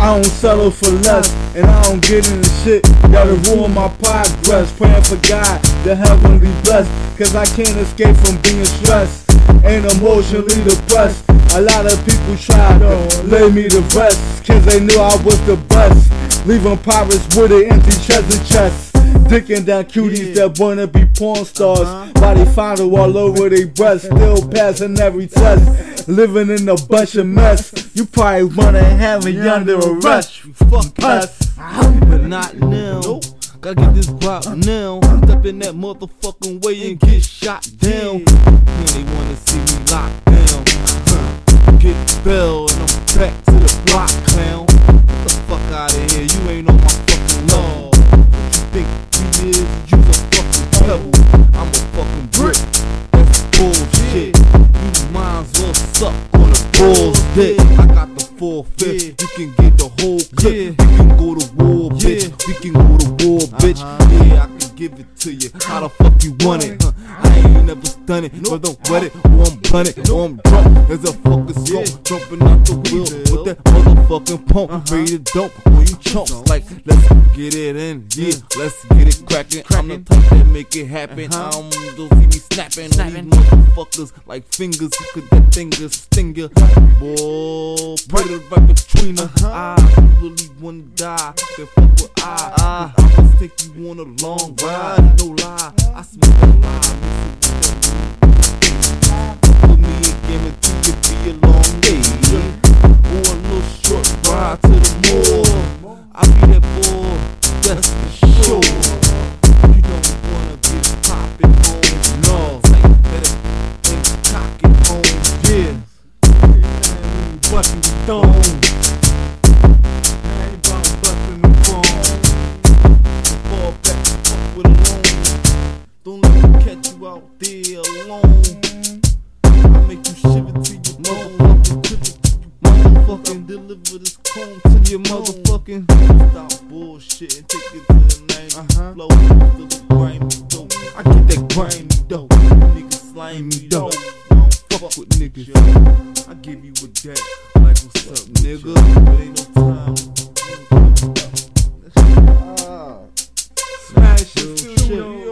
I don't settle for less, and I don't get into shit that'll ruin my progress. Praying for God, the heavenly blessed, cause I can't escape from being stressed and emotionally depressed. A lot of people try to lay me to rest, cause they knew I was the best. Leaving pirates with an empty treasure chest. Dicking down cuties that wanna be porn stars. Uh-huh. Body fondle all over their breasts. Still passing every test. Living in a bunch of mess. You probably wanna have me under a rush. Fuck us. But not now. Nope. Gotta get this pop now. Step in that motherfucking way and get shot down. And they wanna see me locked down. Huh. Get bail and I'm back to the block, clown. Get the fuck out of here. You ain't on my fucking law. What you think you is? You's a fucking pebble. I'm a fucking brick. That's bullshit. You might as well suck on a bull's dick. Fifth. You can get the whole clip. We can go to war, bitch. We can go to war, uh-huh. bitch. Yeah, I can give it to you. How the fuck you want it? Huh? I ain't never done it, but don't wet it, or I'm or I'm drunk as a fucking smoke, jumping out the wheel with that motherfucking pump, ready to dump on you chumps. Like, let's get it in, yeah, let's get it cracking. I'm the type that make it happen. I don't go see me snapping, on these motherfuckers like fingers. Could that finger sting ya? Boy, put it right between us. I really wanna die, then fuck with I. I must take you on a long ride, no lie. I that's for sure. You don't wanna get it poppin' home, no. Like better and cock it home, yeah. Bustin' the. Fall back, alone. Don't let me catch you out there alone. I make you shiver to your quiver motherfucking deliver this comb to your motherfucking. Stop bullshitting, take it to the name. Uh-huh. Flow to the brain, dope. I get that grain, dope. Niggas slime me, dope. Don't fuck with niggas. Yo, I give you a deck, like what's up, nigga. Ain't no time. Ah. Smash your studio.